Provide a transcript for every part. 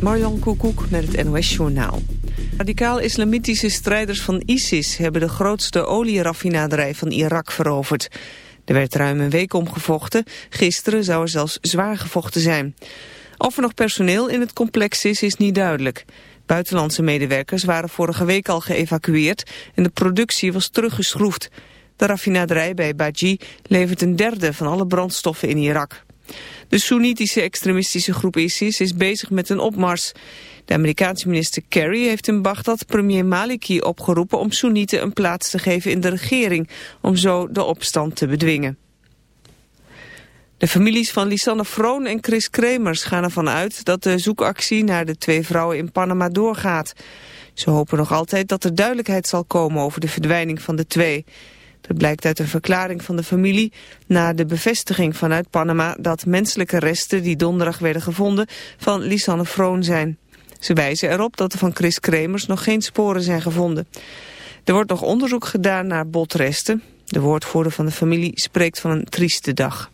Marjan Koekoek met het NOS-journaal. Radicaal-islamitische strijders van ISIS hebben de grootste olieraffinaderij van Irak veroverd. Er werd ruim een week omgevochten, gisteren zou er zelfs zwaar gevochten zijn. Of er nog personeel in het complex is, is niet duidelijk. Buitenlandse medewerkers waren vorige week al geëvacueerd en de productie was teruggeschroefd. De raffinaderij bij Baji levert een derde van alle brandstoffen in Irak. De Soenitische extremistische groep ISIS is bezig met een opmars. De Amerikaanse minister Kerry heeft in Baghdad premier Maliki opgeroepen om Soenieten een plaats te geven in de regering, om zo de opstand te bedwingen. De families van Lisanne Vroon en Chris Kremers gaan ervan uit dat de zoekactie naar de twee vrouwen in Panama doorgaat. Ze hopen nog altijd dat er duidelijkheid zal komen over de verdwijning van de twee. Dat blijkt uit een verklaring van de familie na de bevestiging vanuit Panama dat menselijke resten die donderdag werden gevonden van Lisanne Vroon zijn. Ze wijzen erop dat er van Chris Kremers nog geen sporen zijn gevonden. Er wordt nog onderzoek gedaan naar botresten. De woordvoerder van de familie spreekt van een trieste dag.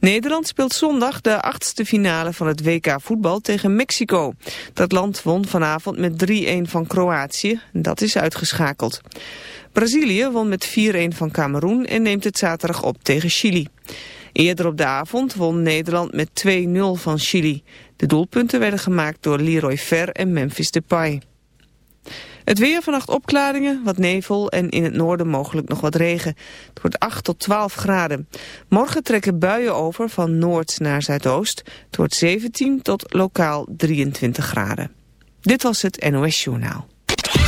Nederland speelt zondag de achtste finale van het WK voetbal tegen Mexico. Dat land won vanavond met 3-1 van Kroatië. Dat is uitgeschakeld. Brazilië won met 4-1 van Cameroen en neemt het zaterdag op tegen Chili. Eerder op de avond won Nederland met 2-0 van Chili. De doelpunten werden gemaakt door Leroy Fer en Memphis Depay. Het weer vannacht opklaringen, wat nevel en in het noorden mogelijk nog wat regen. Het wordt 8 tot 12 graden. Morgen trekken buien over van noord naar zuidoost. Het wordt 17 tot lokaal 23 graden. Dit was het NOS Journaal.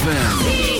ZFM.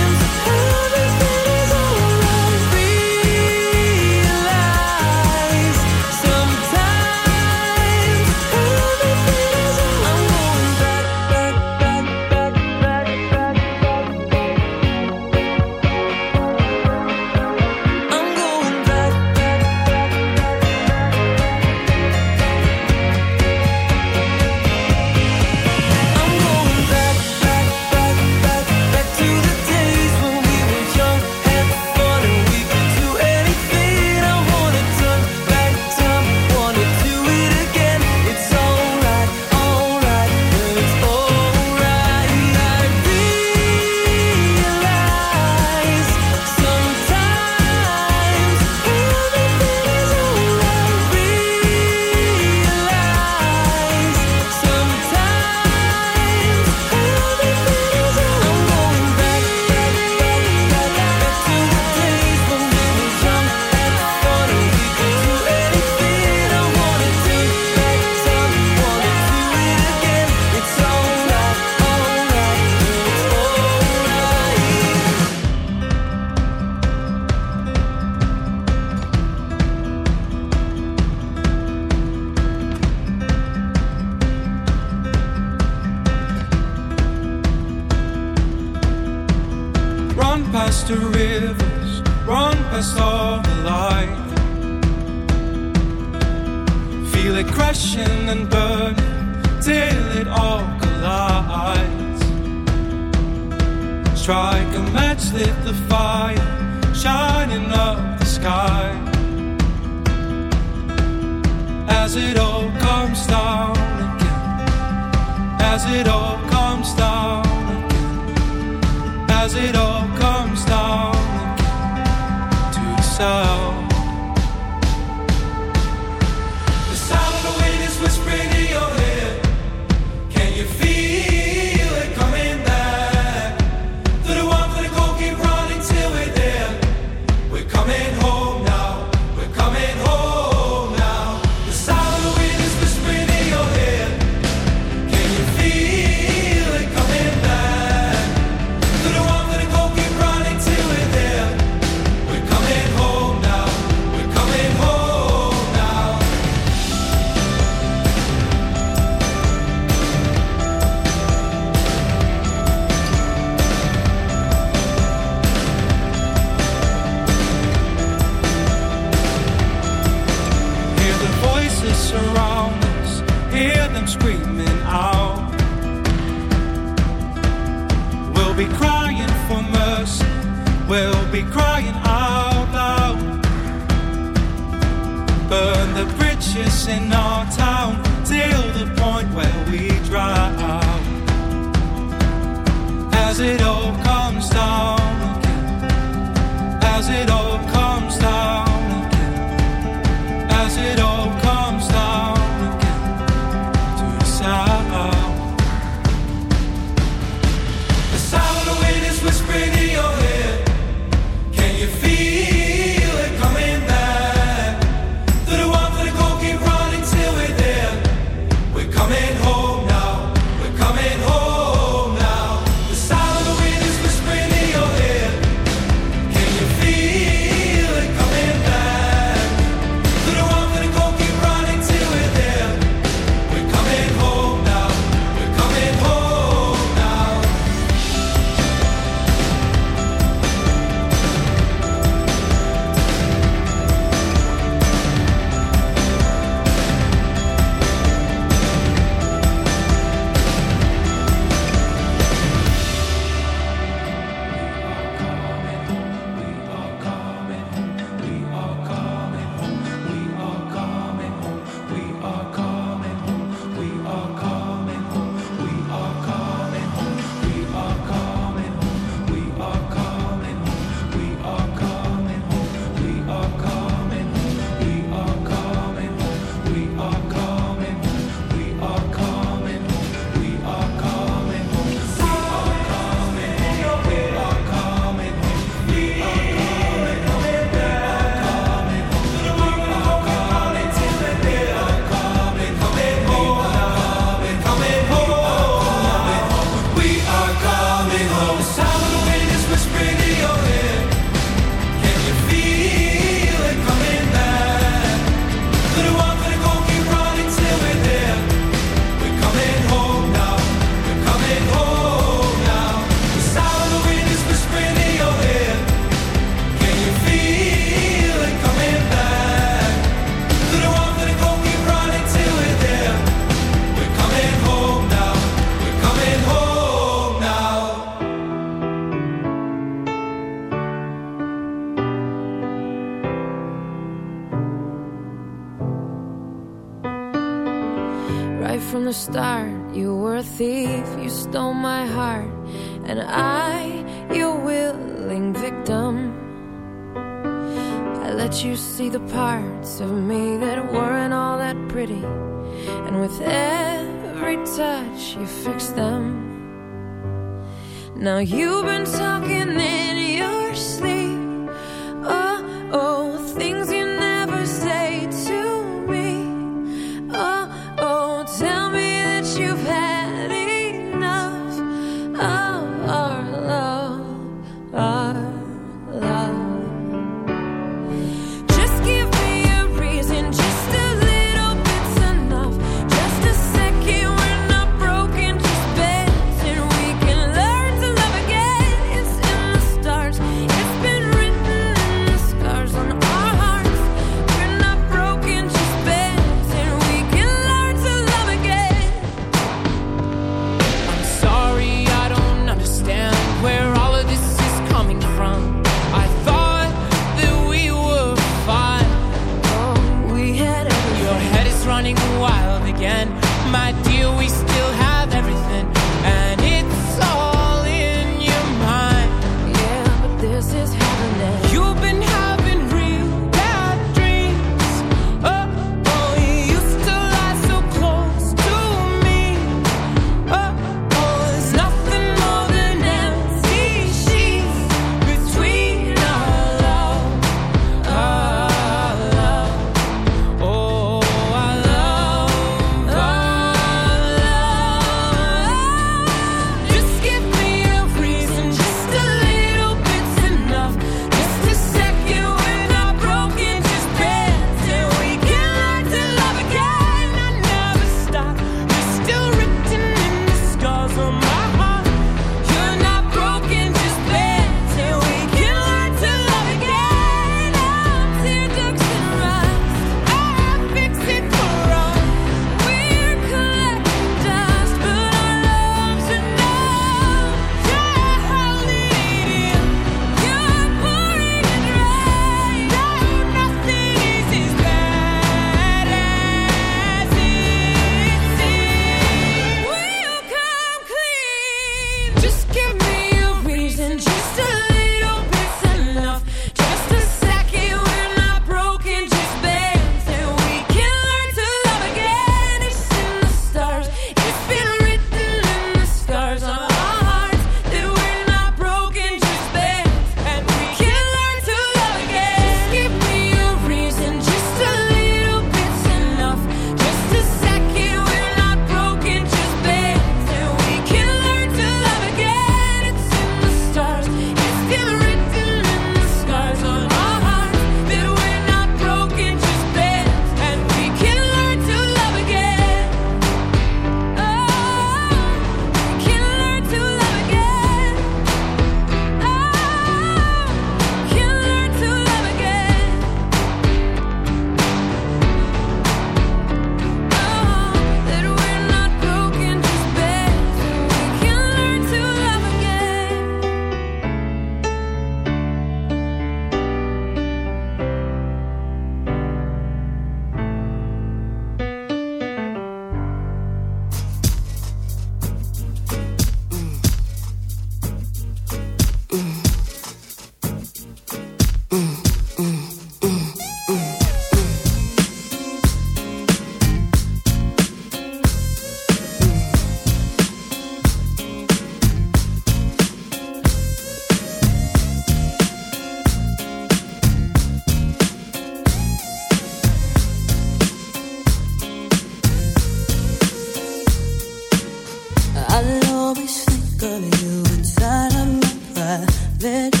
Of you inside of my private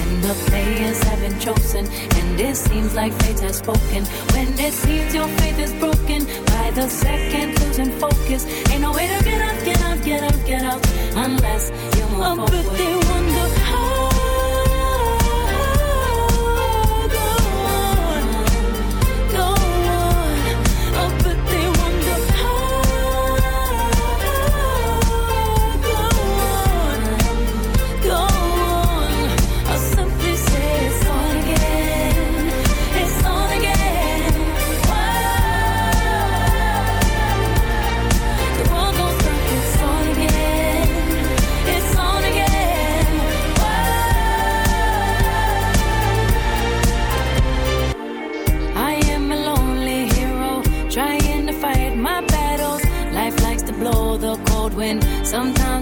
The players have been chosen, and it seems like fate has spoken. When it seems your faith is broken, by the second losing focus. Ain't no way to get up, get up, get up, get up, unless you move Oh, forward. but they wonder how.